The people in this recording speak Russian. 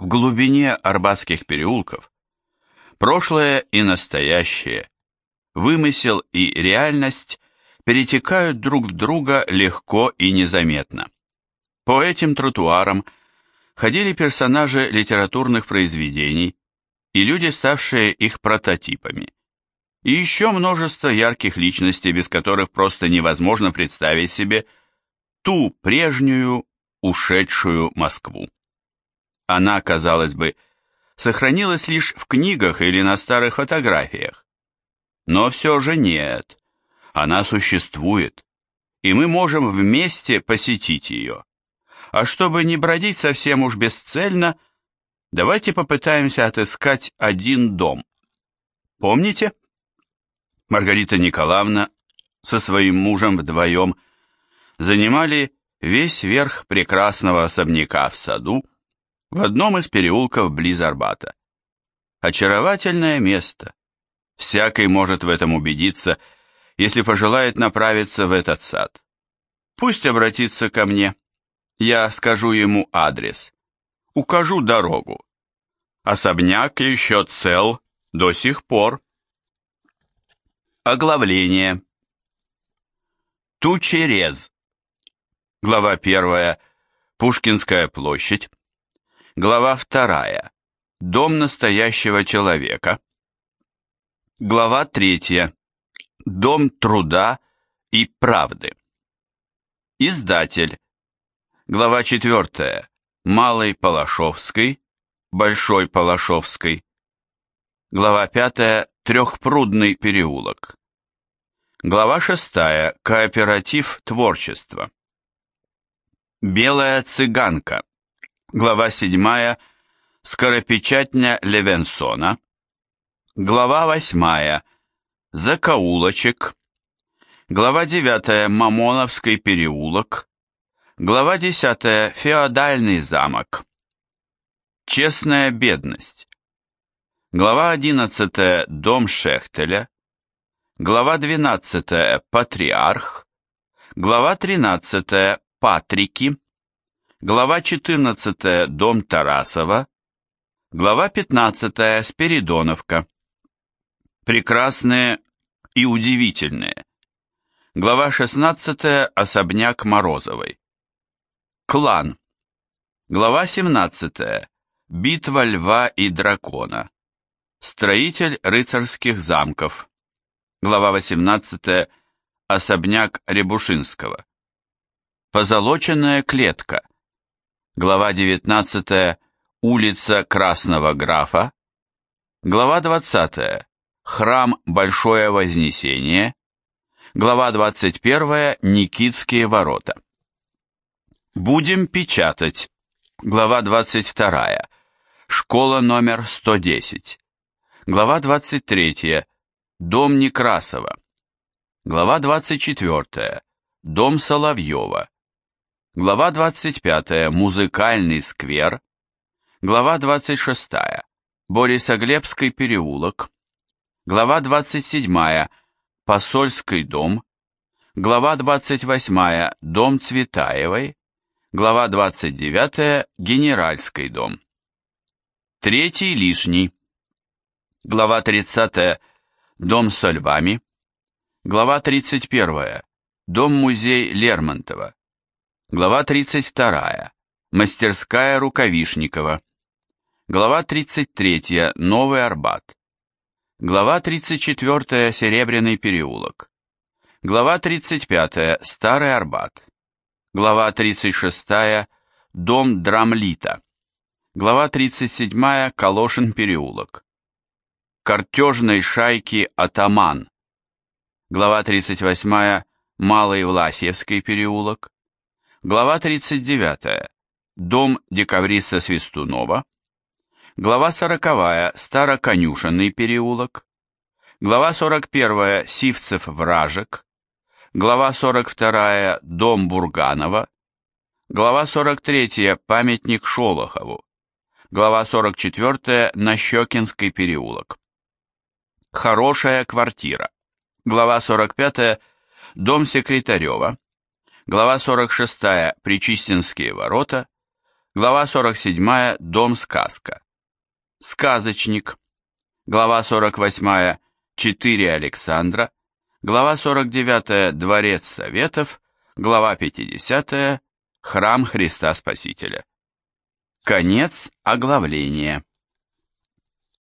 В глубине арбатских переулков прошлое и настоящее, вымысел и реальность перетекают друг в друга легко и незаметно. По этим тротуарам ходили персонажи литературных произведений и люди, ставшие их прототипами. И еще множество ярких личностей, без которых просто невозможно представить себе ту прежнюю, ушедшую Москву. Она, казалось бы, сохранилась лишь в книгах или на старых фотографиях. Но все же нет, она существует, и мы можем вместе посетить ее. А чтобы не бродить совсем уж бесцельно, давайте попытаемся отыскать один дом. Помните? Маргарита Николаевна со своим мужем вдвоем занимали весь верх прекрасного особняка в саду в одном из переулков близ Арбата. Очаровательное место. Всякий может в этом убедиться, если пожелает направиться в этот сад. Пусть обратится ко мне. Я скажу ему адрес. Укажу дорогу. Особняк еще цел до сих пор. Оглавление. Тучерез. Глава первая. Пушкинская площадь. Глава вторая. Дом настоящего человека. Глава третья. Дом труда и правды. Издатель. Глава четвертая. Малый Палашовской, Большой Палашовской. Глава пятая. Трехпрудный переулок. Глава шестая. Кооператив творчества. Белая цыганка. Глава седьмая. Скоропечатня Левенсона. Глава восьмая. Закоулочек. Глава девятая. Мамоновский переулок. Глава десятая. Феодальный замок. Честная бедность. Глава 11. Дом Шехтеля. Глава 12. Патриарх. Глава 13. Патрики. Глава 14. Дом Тарасова. Глава 15. Спиридоновка. Прекрасные и удивительные. Глава 16. Особняк Морозовой. Клан. Глава 17. Битва льва и дракона. Строитель рыцарских замков. Глава 18. Особняк Рябушинского. Позолоченная клетка. Глава 19. Улица Красного Графа. Глава 20. Храм Большое Вознесение. Глава 21. Никитские ворота. Будем печатать. Глава 22. Школа номер 110. Глава 23. Дом Некрасова. Глава 24. Дом Соловьева. Глава 25. Музыкальный сквер. Глава 26. Борисоглебский переулок. Глава 27. Посольский дом. Глава 28. Дом Цветаевой. Глава 29. Генеральский дом. Третий лишний. Глава 30. Дом со львами. Глава 31. Дом-музей Лермонтова. Глава 32. Мастерская Рукавишникова. Глава 33. Новый Арбат. Глава 34. Серебряный переулок. Глава 35. Старый Арбат. Глава 36. Дом Драмлита. Глава 37. Калошин переулок картежной шайки «Атаман». Глава 38. Малый Власьевский переулок. Глава 39. Дом декабриста Свистунова. Глава 40. Староконюшенный переулок. Глава 41. Сивцев-Вражек. Глава 42. Дом Бурганова. Глава 43. Памятник Шолохову. Глава 44. Нащекинский переулок. Хорошая квартира. Глава 45. Дом Секретарева. Глава 46. Причистинские ворота. Глава 47 Дом-сказка. Сказочник. Глава 48 Четыре Александра. Глава 49 Дворец Советов. Глава 50 Храм Христа Спасителя. Конец оглавления.